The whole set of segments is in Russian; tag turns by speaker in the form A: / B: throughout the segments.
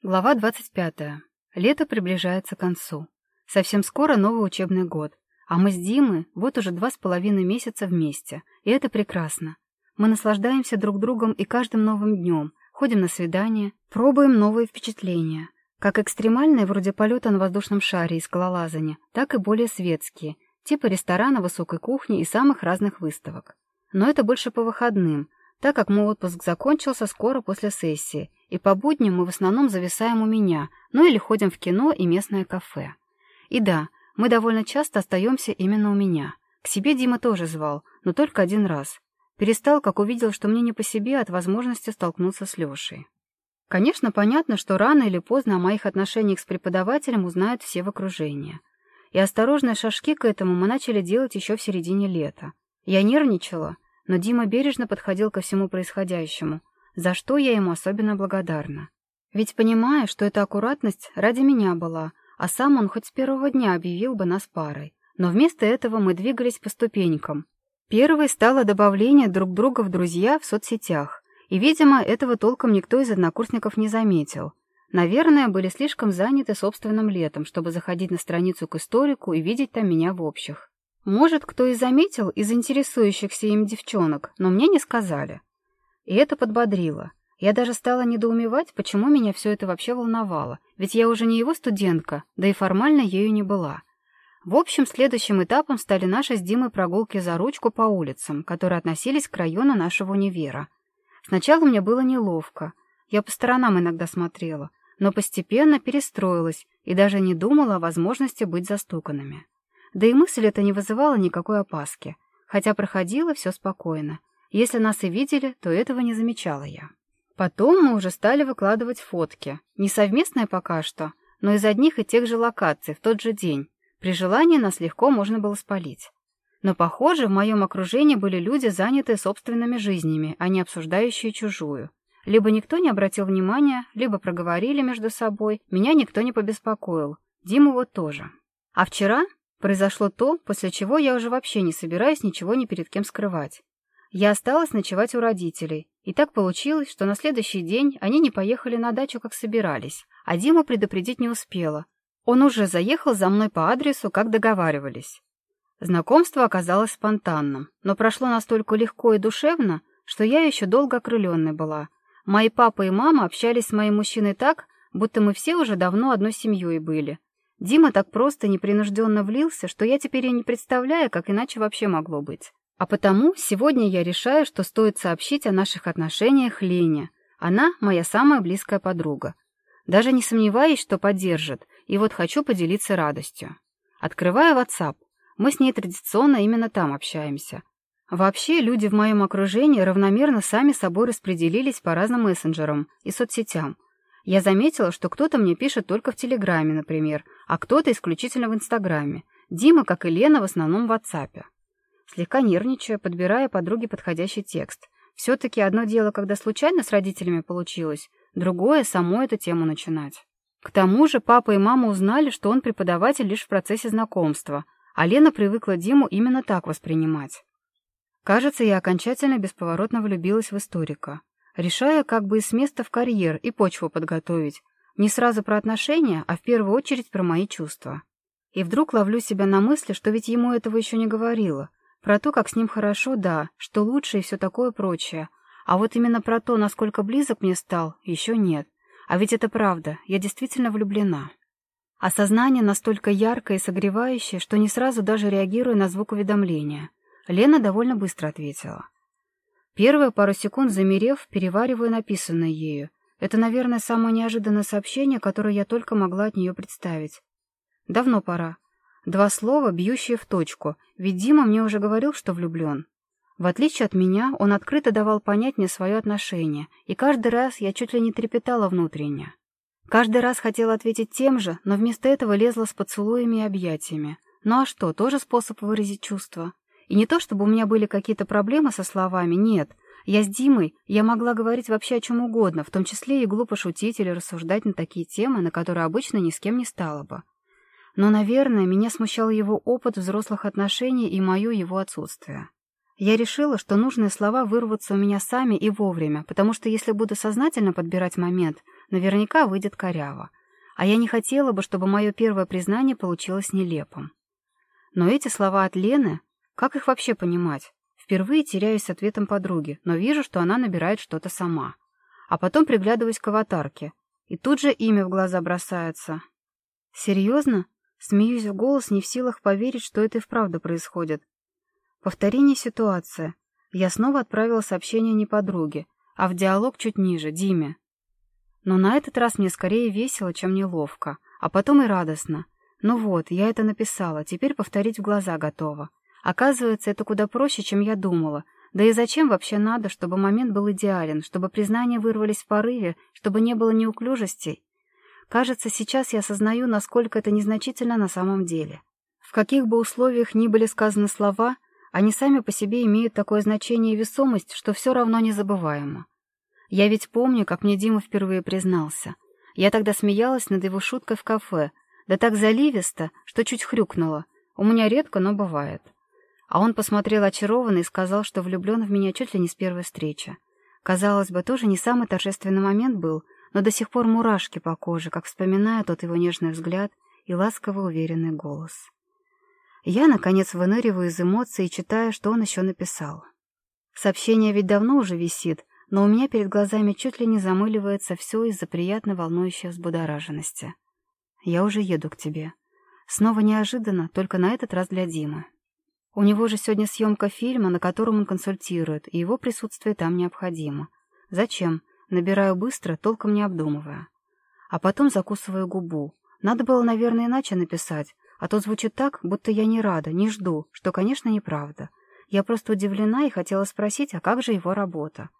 A: Глава 25. Лето приближается к концу. Совсем скоро новый учебный год. А мы с Димой вот уже два с половиной месяца вместе. И это прекрасно. Мы наслаждаемся друг другом и каждым новым днем. Ходим на свидания, пробуем новые впечатления. Как экстремальные, вроде полета на воздушном шаре и скалолазания, так и более светские, типа ресторана, высокой кухни и самых разных выставок. Но это больше по выходным, так как мой отпуск закончился скоро после сессии, и по будням мы в основном зависаем у меня, ну или ходим в кино и местное кафе. И да, мы довольно часто остаемся именно у меня. К себе Дима тоже звал, но только один раз. Перестал, как увидел, что мне не по себе от возможности столкнуться с Лешей. Конечно, понятно, что рано или поздно о моих отношениях с преподавателем узнают все в окружении. И осторожные шажки к этому мы начали делать еще в середине лета. Я нервничала, но Дима бережно подходил ко всему происходящему, за что я ему особенно благодарна. Ведь понимая, что эта аккуратность ради меня была, а сам он хоть с первого дня объявил бы нас парой. Но вместо этого мы двигались по ступенькам. Первой стало добавление друг друга в друзья в соцсетях. И, видимо, этого толком никто из однокурсников не заметил. Наверное, были слишком заняты собственным летом, чтобы заходить на страницу к историку и видеть там меня в общих. Может, кто и заметил из интересующихся им девчонок, но мне не сказали. И это подбодрило. Я даже стала недоумевать, почему меня все это вообще волновало, ведь я уже не его студентка, да и формально ею не была. В общем, следующим этапом стали наши с Димой прогулки за ручку по улицам, которые относились к району нашего универа. Сначала мне было неловко, я по сторонам иногда смотрела, но постепенно перестроилась и даже не думала о возможности быть застуканными. Да и мысль эта не вызывала никакой опаски, хотя проходило все спокойно. Если нас и видели, то этого не замечала я. Потом мы уже стали выкладывать фотки. Не совместные пока что, но из одних и тех же локаций в тот же день. При желании нас легко можно было спалить. Но, похоже, в моем окружении были люди, занятые собственными жизнями, а не обсуждающие чужую. Либо никто не обратил внимания, либо проговорили между собой, меня никто не побеспокоил. Диму вот тоже. А вчера Произошло то, после чего я уже вообще не собираюсь ничего ни перед кем скрывать. Я осталась ночевать у родителей, и так получилось, что на следующий день они не поехали на дачу, как собирались, а Дима предупредить не успела. Он уже заехал за мной по адресу, как договаривались. Знакомство оказалось спонтанным, но прошло настолько легко и душевно, что я еще долго окрыленной была. Мои папа и мама общались с моим мужчиной так, будто мы все уже давно одной семьей были, Дима так просто непринужденно влился, что я теперь и не представляю, как иначе вообще могло быть. А потому сегодня я решаю, что стоит сообщить о наших отношениях Лене. Она моя самая близкая подруга. Даже не сомневаюсь, что поддержит, и вот хочу поделиться радостью. Открываю WhatsApp. Мы с ней традиционно именно там общаемся. Вообще, люди в моем окружении равномерно сами собой распределились по разным мессенджерам и соцсетям — я заметила, что кто-то мне пишет только в Телеграме, например, а кто-то исключительно в Инстаграме. Дима, как и Лена, в основном в WhatsApp. Слегка нервничая, подбирая подруге подходящий текст. Все-таки одно дело, когда случайно с родителями получилось, другое — саму эту тему начинать. К тому же папа и мама узнали, что он преподаватель лишь в процессе знакомства, а Лена привыкла Диму именно так воспринимать. Кажется, я окончательно бесповоротно влюбилась в историка решая как бы и с места в карьер и почву подготовить. Не сразу про отношения, а в первую очередь про мои чувства. И вдруг ловлю себя на мысли, что ведь ему этого еще не говорила. Про то, как с ним хорошо, да, что лучше и все такое прочее. А вот именно про то, насколько близок мне стал, еще нет. А ведь это правда, я действительно влюблена. Осознание настолько яркое и согревающее, что не сразу даже реагирую на звук уведомления. Лена довольно быстро ответила. Первые пару секунд замерев, перевариваю написанное ею. Это, наверное, самое неожиданное сообщение, которое я только могла от нее представить. Давно пора. Два слова, бьющие в точку, ведь Дима мне уже говорил, что влюблен. В отличие от меня, он открыто давал понять мне свое отношение, и каждый раз я чуть ли не трепетала внутренне. Каждый раз хотела ответить тем же, но вместо этого лезла с поцелуями и объятиями. Ну а что, тоже способ выразить чувства? И не то, чтобы у меня были какие-то проблемы со словами, нет. Я с Димой, я могла говорить вообще о чем угодно, в том числе и глупо шутить или рассуждать на такие темы, на которые обычно ни с кем не стала бы. Но, наверное, меня смущал его опыт взрослых отношений и мое его отсутствие. Я решила, что нужные слова вырвутся у меня сами и вовремя, потому что если буду сознательно подбирать момент, Наверняка выйдет коряво. А я не хотела бы, чтобы мое первое признание получилось нелепым. Но эти слова от Лены, как их вообще понимать? Впервые теряюсь с ответом подруги, но вижу, что она набирает что-то сама. А потом приглядываюсь к аватарке. И тут же имя в глаза бросается. Серьезно? Смеюсь в голос, не в силах поверить, что это и вправду происходит. Повторение ситуации. Я снова отправила сообщение не подруге, а в диалог чуть ниже, Диме. Но на этот раз мне скорее весело, чем неловко, а потом и радостно. Ну вот, я это написала, теперь повторить в глаза готова. Оказывается, это куда проще, чем я думала. Да и зачем вообще надо, чтобы момент был идеален, чтобы признания вырвались в порыве, чтобы не было неуклюжестей? Кажется, сейчас я осознаю, насколько это незначительно на самом деле. В каких бы условиях ни были сказаны слова, они сами по себе имеют такое значение и весомость, что все равно незабываемо. Я ведь помню, как мне Дима впервые признался. Я тогда смеялась над его шуткой в кафе, да так заливисто, что чуть хрюкнула. У меня редко, но бывает. А он посмотрел очарованно и сказал, что влюблен в меня чуть ли не с первой встречи. Казалось бы, тоже не самый торжественный момент был, но до сих пор мурашки по коже, как вспоминая тот его нежный взгляд и ласково уверенный голос. Я, наконец, выныриваю из эмоций и читаю, что он еще написал. Сообщение ведь давно уже висит, но у меня перед глазами чуть ли не замыливается все из-за приятно волнующей взбудораженности. Я уже еду к тебе. Снова неожиданно, только на этот раз для Димы. У него же сегодня съемка фильма, на котором он консультирует, и его присутствие там необходимо. Зачем? Набираю быстро, толком не обдумывая. А потом закусываю губу. Надо было, наверное, иначе написать, а то звучит так, будто я не рада, не жду, что, конечно, неправда. Я просто удивлена и хотела спросить, а как же его работа?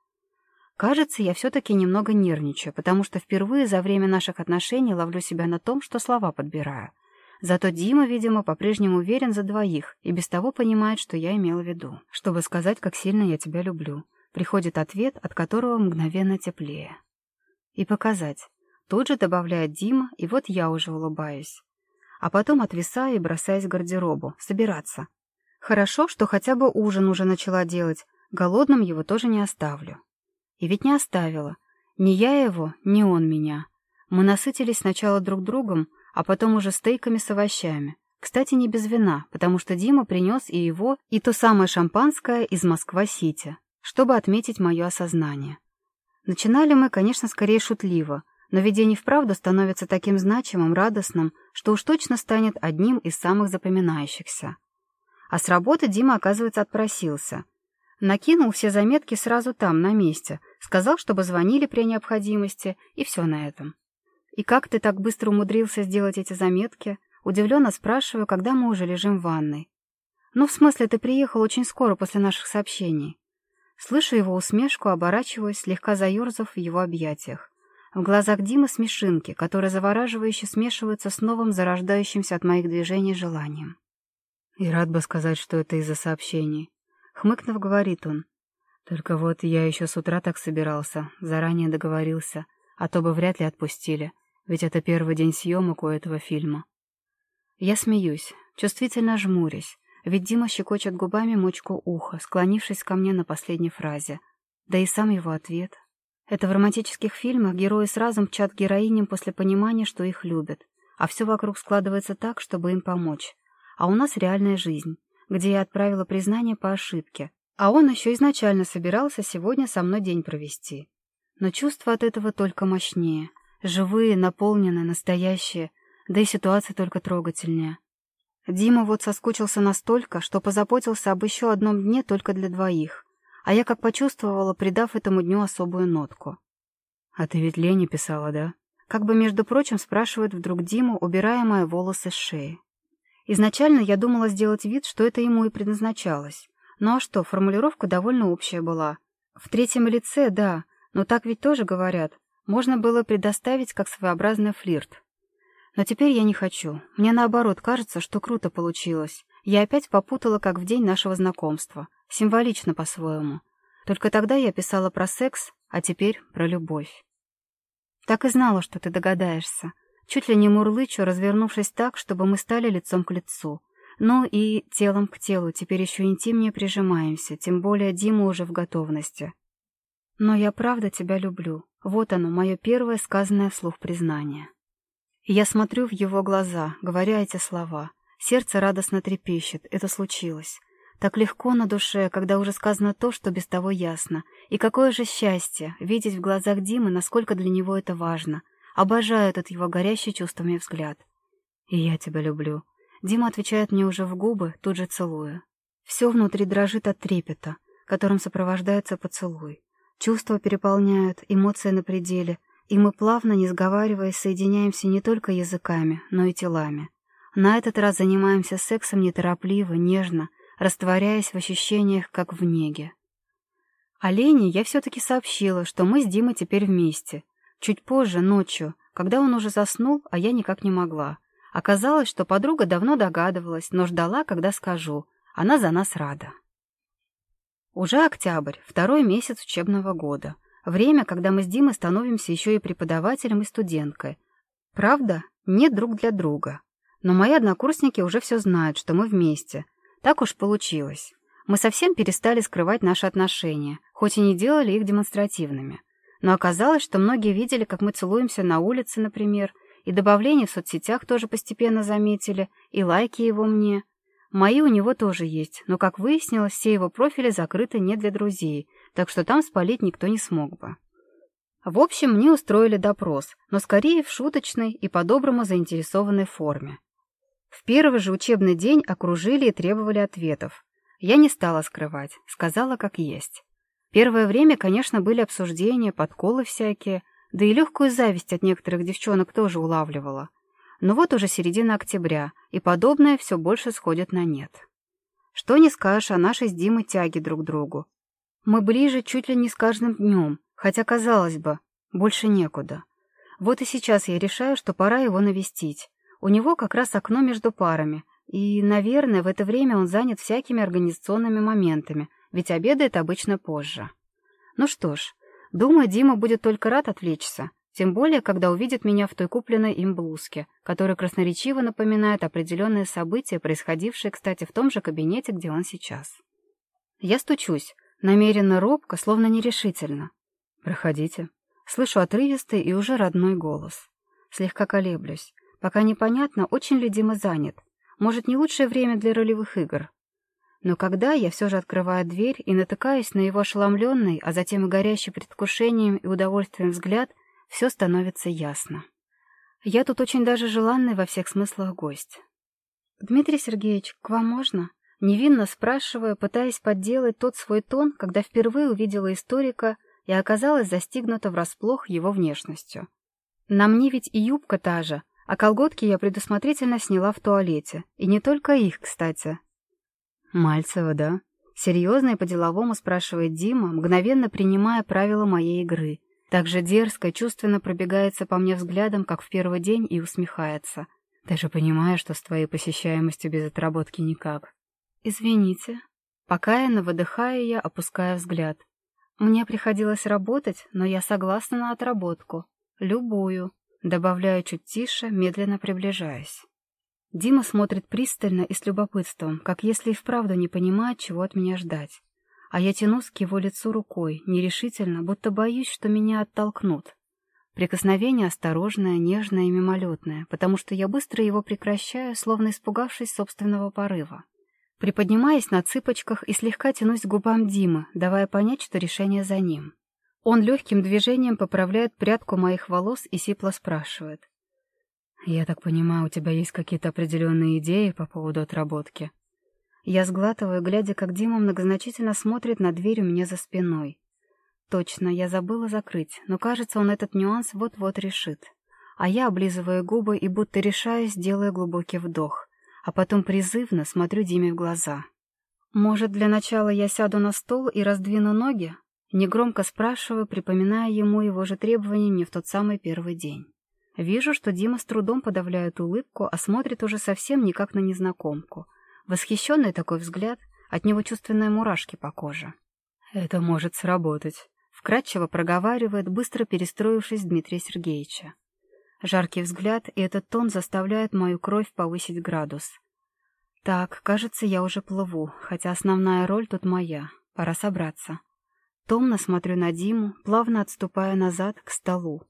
A: Кажется, я все-таки немного нервничаю, потому что впервые за время наших отношений ловлю себя на том, что слова подбираю. Зато Дима, видимо, по-прежнему уверен за двоих и без того понимает, что я имела в виду. Чтобы сказать, как сильно я тебя люблю. Приходит ответ, от которого мгновенно теплее. И показать. Тут же добавляет Дима, и вот я уже улыбаюсь. А потом отвисаю и бросаюсь к гардеробу. Собираться. Хорошо, что хотя бы ужин уже начала делать. Голодным его тоже не оставлю. И ведь не оставила. Ни я его, ни он меня. Мы насытились сначала друг другом, а потом уже стейками с овощами. Кстати, не без вина, потому что Дима принес и его, и то самое шампанское из Москва-Сити, чтобы отметить мое осознание. Начинали мы, конечно, скорее шутливо, но и вправду становится таким значимым, радостным, что уж точно станет одним из самых запоминающихся. А с работы Дима, оказывается, отпросился — Накинул все заметки сразу там, на месте, сказал, чтобы звонили при необходимости, и все на этом. «И как ты так быстро умудрился сделать эти заметки?» Удивленно спрашиваю, когда мы уже лежим в ванной. «Ну, в смысле, ты приехал очень скоро после наших сообщений». Слышу его усмешку, оборачиваясь, слегка заерзав в его объятиях. В глазах Димы смешинки, которые завораживающе смешиваются с новым зарождающимся от моих движений желанием. И рад бы сказать, что это из-за сообщений. Хмыкнув, говорит он. Только вот я еще с утра так собирался, заранее договорился, а то бы вряд ли отпустили, ведь это первый день съемок у этого фильма. Я смеюсь, чувствительно жмурясь, ведь Дима щекочет губами мочку уха, склонившись ко мне на последней фразе. Да и сам его ответ. Это в романтических фильмах герои сразу мчат героиням после понимания, что их любят, а все вокруг складывается так, чтобы им помочь. А у нас реальная жизнь где я отправила признание по ошибке, а он еще изначально собирался сегодня со мной день провести. Но чувства от этого только мощнее. Живые, наполненные, настоящие, да и ситуация только трогательнее. Дима вот соскучился настолько, что позаботился об еще одном дне только для двоих, а я как почувствовала, придав этому дню особую нотку. «А ты ведь Лене писала, да?» Как бы, между прочим, спрашивает вдруг Дима, убирая мои волосы с шеи. Изначально я думала сделать вид, что это ему и предназначалось. Ну а что, формулировка довольно общая была. В третьем лице, да, но так ведь тоже говорят. Можно было предоставить как своеобразный флирт. Но теперь я не хочу. Мне наоборот кажется, что круто получилось. Я опять попутала, как в день нашего знакомства. Символично по-своему. Только тогда я писала про секс, а теперь про любовь. Так и знала, что ты догадаешься. Чуть ли не мурлычу, развернувшись так, чтобы мы стали лицом к лицу. Ну и телом к телу, теперь еще интимнее прижимаемся, тем более Дима уже в готовности. Но я правда тебя люблю. Вот оно, мое первое сказанное вслух признание. Я смотрю в его глаза, говоря эти слова. Сердце радостно трепещет. Это случилось. Так легко на душе, когда уже сказано то, что без того ясно. И какое же счастье видеть в глазах Димы, насколько для него это важно. Обожаю этот его горящий чувствами взгляд. «И я тебя люблю». Дима отвечает мне уже в губы, тут же целуя. Все внутри дрожит от трепета, которым сопровождается поцелуй. Чувства переполняют, эмоции на пределе, и мы плавно, не сговариваясь, соединяемся не только языками, но и телами. На этот раз занимаемся сексом неторопливо, нежно, растворяясь в ощущениях, как в неге. Олене я все-таки сообщила, что мы с Димой теперь вместе. Чуть позже, ночью, когда он уже заснул, а я никак не могла. Оказалось, что подруга давно догадывалась, но ждала, когда скажу. Она за нас рада. Уже октябрь, второй месяц учебного года. Время, когда мы с Димой становимся еще и преподавателем и студенткой. Правда, нет друг для друга. Но мои однокурсники уже все знают, что мы вместе — так уж получилось. Мы совсем перестали скрывать наши отношения, хоть и не делали их демонстративными. Но оказалось, что многие видели, как мы целуемся на улице, например, и добавления в соцсетях тоже постепенно заметили, и лайки его мне. Мои у него тоже есть, но, как выяснилось, все его профили закрыты не для друзей, так что там спалить никто не смог бы. В общем, мне устроили допрос, но скорее в шуточной и по-доброму заинтересованной форме. В первый же учебный день окружили и требовали ответов. Я не стала скрывать, сказала как есть. Первое время, конечно, были обсуждения, подколы всякие, да и легкую зависть от некоторых девчонок тоже улавливала. Но вот уже середина октября, и подобное все больше сходит на нет. Что не скажешь о нашей с Димой тяге друг к другу. Мы ближе чуть ли не с каждым днем, хотя, казалось бы, больше некуда. Вот и сейчас я решаю, что пора его навестить. У него как раз окно между парами, и, наверное, в это время он занят всякими организационными моментами, ведь обедает обычно позже. Ну что ж, думаю, Дима будет только рад отвлечься, тем более, когда увидит меня в той купленной им блузке, которая красноречиво напоминает определенные события, происходившие, кстати, в том же кабинете, где он сейчас. Я стучусь, намеренно робко, словно нерешительно. «Проходите». Слышу отрывистый и уже родной голос. Слегка колеблюсь. Пока непонятно, очень ли Дима занят. Может, не лучшее время для ролевых игр. Но когда я все же открываю дверь и натыкаюсь на его ошеломленный, а затем и горящий предвкушением и удовольствием взгляд, все становится ясно. Я тут очень даже желанный во всех смыслах гость. «Дмитрий Сергеевич, к вам можно?» Невинно спрашивая, пытаясь подделать тот свой тон, когда впервые увидела историка и оказалась застигнута врасплох его внешностью. На мне ведь и юбка та же, а колготки я предусмотрительно сняла в туалете. И не только их, кстати. «Мальцева, да?» Серьезно и по-деловому спрашивает Дима, мгновенно принимая правила моей игры. Так же дерзко, чувственно пробегается по мне взглядом, как в первый день, и усмехается. «Ты же понимаешь, что с твоей посещаемостью без отработки никак». «Извините». Покаянно выдыхая я, опуская взгляд. «Мне приходилось работать, но я согласна на отработку. Любую. Добавляю чуть тише, медленно приближаясь. Дима смотрит пристально и с любопытством, как если и вправду не понимает, чего от меня ждать. А я тянусь к его лицу рукой, нерешительно, будто боюсь, что меня оттолкнут. Прикосновение осторожное, нежное и мимолетное, потому что я быстро его прекращаю, словно испугавшись собственного порыва. Приподнимаясь на цыпочках и слегка тянусь к губам Димы, давая понять, что решение за ним. Он легким движением поправляет прядку моих волос и сипло спрашивает. «Я так понимаю, у тебя есть какие-то определенные идеи по поводу отработки?» Я сглатываю, глядя, как Дима многозначительно смотрит на дверь у меня за спиной. Точно, я забыла закрыть, но кажется, он этот нюанс вот-вот решит. А я облизываю губы и будто решаюсь, делая глубокий вдох, а потом призывно смотрю Диме в глаза. «Может, для начала я сяду на стол и раздвину ноги, Негромко спрашиваю, припоминая ему его же требования мне в тот самый первый день. Вижу, что Дима с трудом подавляет улыбку, а смотрит уже совсем не как на незнакомку. Восхищенный такой взгляд, от него чувственные мурашки по коже. «Это может сработать», — вкратчиво проговаривает, быстро перестроившись Дмитрия Сергеевича. Жаркий взгляд и этот тон заставляют мою кровь повысить градус. Так, кажется, я уже плыву, хотя основная роль тут моя. Пора собраться. Томно смотрю на Диму, плавно отступая назад к столу.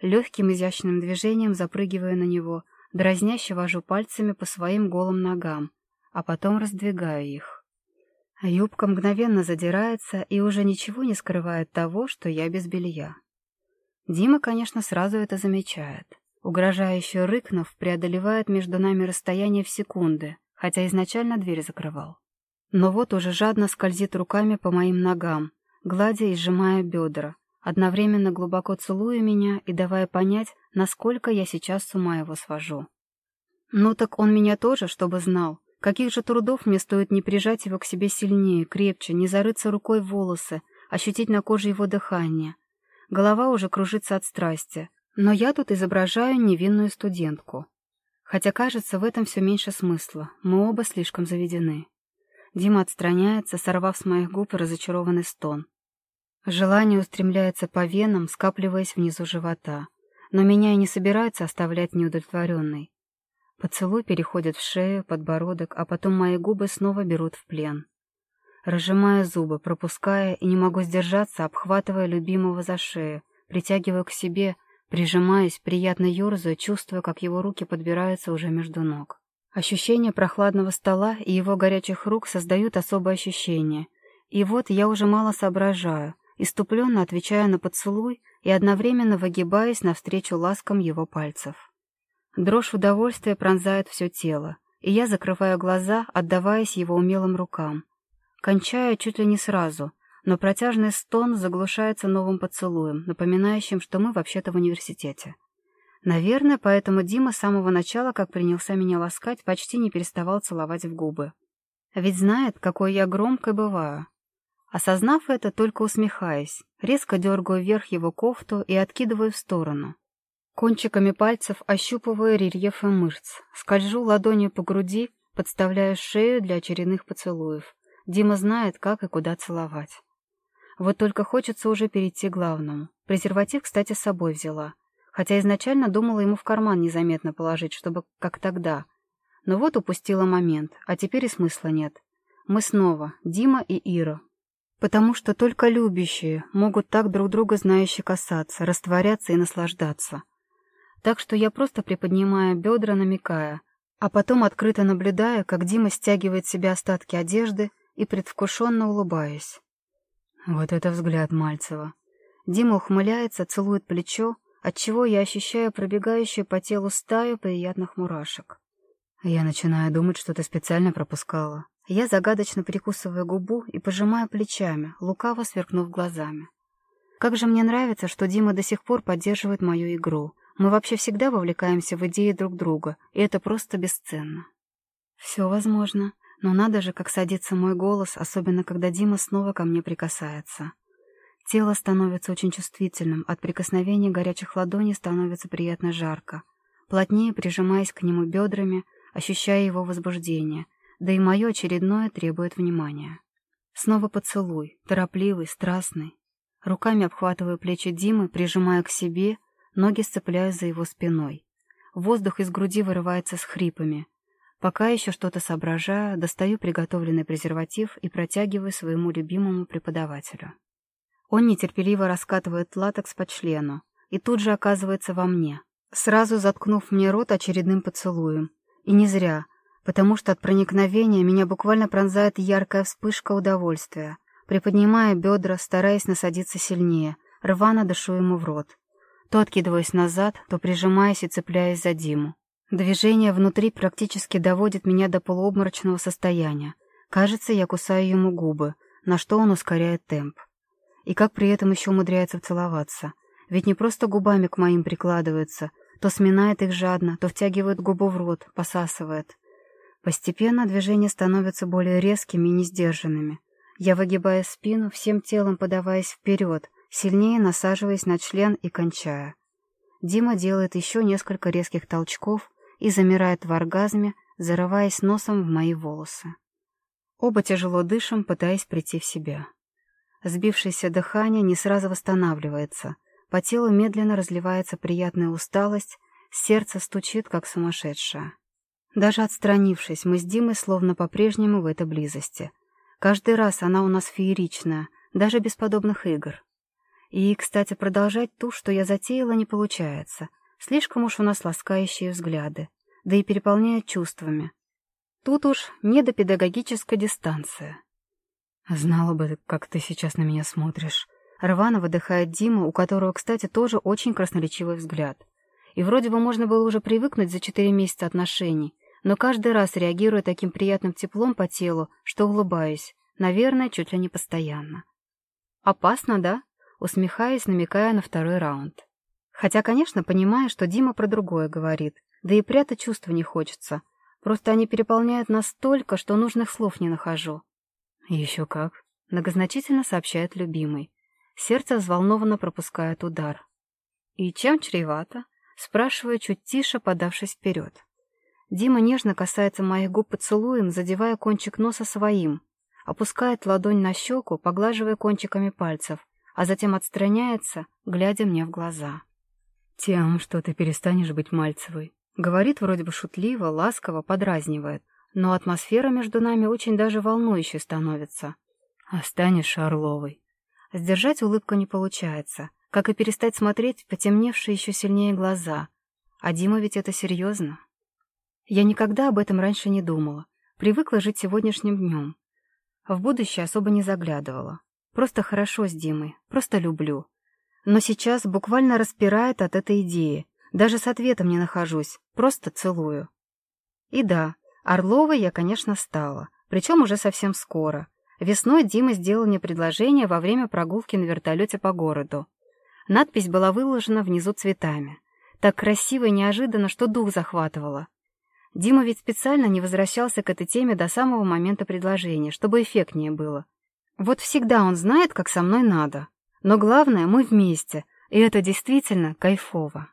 A: Легким изящным движением запрыгиваю на него, дразняще вожу пальцами по своим голым ногам, а потом раздвигаю их. Юбка мгновенно задирается и уже ничего не скрывает того, что я без белья. Дима, конечно, сразу это замечает. Угрожающе рыкнув, преодолевает между нами расстояние в секунды, хотя изначально дверь закрывал. Но вот уже жадно скользит руками по моим ногам, гладя и сжимая бедра, одновременно глубоко целуя меня и давая понять, насколько я сейчас с ума его свожу. Ну так он меня тоже, чтобы знал. Каких же трудов мне стоит не прижать его к себе сильнее, крепче, не зарыться рукой в волосы, ощутить на коже его дыхание. Голова уже кружится от страсти, но я тут изображаю невинную студентку. Хотя, кажется, в этом все меньше смысла, мы оба слишком заведены. Дима отстраняется, сорвав с моих губ разочарованный стон. Желание устремляется по венам, скапливаясь внизу живота. Но меня и не собирается оставлять неудовлетворенной. Поцелуй переходит в шею, подбородок, а потом мои губы снова берут в плен. Разжимая зубы, пропуская и не могу сдержаться, обхватывая любимого за шею, притягиваю к себе, прижимаясь, приятно ерзаю, чувствуя, как его руки подбираются уже между ног. Ощущение прохладного стола и его горячих рук создают особое ощущение. И вот я уже мало соображаю — иступленно отвечая на поцелуй и одновременно выгибаясь навстречу ласкам его пальцев. Дрожь удовольствия пронзает все тело, и я закрываю глаза, отдаваясь его умелым рукам. Кончаю чуть ли не сразу, но протяжный стон заглушается новым поцелуем, напоминающим, что мы вообще-то в университете. Наверное, поэтому Дима с самого начала, как принялся меня ласкать, почти не переставал целовать в губы. Ведь знает, какой я громкой бываю. Осознав это, только усмехаясь, резко дергаю вверх его кофту и откидываю в сторону. Кончиками пальцев ощупываю рельефы мышц, скольжу ладонью по груди, подставляю шею для очередных поцелуев. Дима знает, как и куда целовать. Вот только хочется уже перейти к главному. Презерватив, кстати, с собой взяла. Хотя изначально думала ему в карман незаметно положить, чтобы как тогда. Но вот упустила момент, а теперь и смысла нет. Мы снова, Дима и Ира, Потому что только любящие могут так друг друга знающие касаться, растворяться и наслаждаться. Так что я просто приподнимаю бедра, намекая, а потом открыто наблюдая, как Дима стягивает себе остатки одежды и предвкушенно улыбаясь. Вот это взгляд Мальцева. Дима ухмыляется, целует плечо, отчего я ощущаю пробегающую по телу стаю приятных мурашек. Я начинаю думать, что ты специально пропускала. Я загадочно прикусываю губу и пожимаю плечами, лукаво сверкнув глазами. Как же мне нравится, что Дима до сих пор поддерживает мою игру. Мы вообще всегда вовлекаемся в идеи друг друга, и это просто бесценно. Все возможно, но надо же, как садится мой голос, особенно когда Дима снова ко мне прикасается. Тело становится очень чувствительным, от прикосновения горячих ладоней становится приятно жарко. Плотнее прижимаясь к нему бедрами, ощущая его возбуждение, да и мое очередное требует внимания. Снова поцелуй, торопливый, страстный. Руками обхватываю плечи Димы, прижимаю к себе, ноги сцепляю за его спиной. Воздух из груди вырывается с хрипами. Пока еще что-то соображаю, достаю приготовленный презерватив и протягиваю своему любимому преподавателю. Он нетерпеливо раскатывает латекс по члену и тут же оказывается во мне, сразу заткнув мне рот очередным поцелуем. И не зря, потому что от проникновения меня буквально пронзает яркая вспышка удовольствия. Приподнимая бедра, стараясь насадиться сильнее, рвано дышу ему в рот. То откидываясь назад, то прижимаясь и цепляясь за Диму. Движение внутри практически доводит меня до полуобморочного состояния. Кажется, я кусаю ему губы, на что он ускоряет темп. И как при этом еще умудряется целоваться. Ведь не просто губами к моим прикладывается, то сминает их жадно, то втягивает губу в рот, посасывает. Постепенно движения становятся более резкими и несдержанными. Я выгибаю спину, всем телом подаваясь вперед, сильнее насаживаясь на член и кончая. Дима делает еще несколько резких толчков и замирает в оргазме, зарываясь носом в мои волосы. Оба тяжело дышим, пытаясь прийти в себя. Сбившееся дыхание не сразу восстанавливается. По телу медленно разливается приятная усталость, сердце стучит, как сумасшедшее. Даже отстранившись, мы с Димой словно по-прежнему в этой близости. Каждый раз она у нас фееричная, даже без подобных игр. И, кстати, продолжать ту, что я затеяла, не получается. Слишком уж у нас ласкающие взгляды, да и переполняет чувствами. Тут уж не до педагогической дистанции. Знала бы, как ты сейчас на меня смотришь. Рвано выдыхает Дима, у которого, кстати, тоже очень красноречивый взгляд. И вроде бы можно было уже привыкнуть за четыре месяца отношений, но каждый раз реагирую таким приятным теплом по телу, что улыбаюсь, наверное, чуть ли не постоянно. «Опасно, да?» Усмехаясь, намекая на второй раунд. Хотя, конечно, понимаю, что Дима про другое говорит, да и прятать чувства не хочется. Просто они переполняют настолько, что нужных слов не нахожу. «Еще как», — многозначительно сообщает любимый. Сердце взволнованно пропускает удар. «И чем чревато?» — спрашиваю чуть тише, подавшись вперед. Дима нежно касается моих губ поцелуем, задевая кончик носа своим, опускает ладонь на щеку, поглаживая кончиками пальцев, а затем отстраняется, глядя мне в глаза. «Тем, что ты перестанешь быть Мальцевой», — говорит вроде бы шутливо, ласково, подразнивает, но атмосфера между нами очень даже волнующей становится. «Останешь Орловой». Сдержать улыбку не получается, как и перестать смотреть в потемневшие еще сильнее глаза. А Дима ведь это серьезно. Я никогда об этом раньше не думала. Привыкла жить сегодняшним днем. В будущее особо не заглядывала. Просто хорошо с Димой, просто люблю. Но сейчас буквально распирает от этой идеи. Даже с ответом не нахожусь, просто целую. И да, Орловой я, конечно, стала, причем уже совсем скоро. Весной Дима сделал мне предложение во время прогулки на вертолете по городу. Надпись была выложена внизу цветами. Так красиво и неожиданно, что дух захватывало. Дима ведь специально не возвращался к этой теме до самого момента предложения, чтобы эффектнее было. Вот всегда он знает, как со мной надо. Но главное, мы вместе, и это действительно кайфово.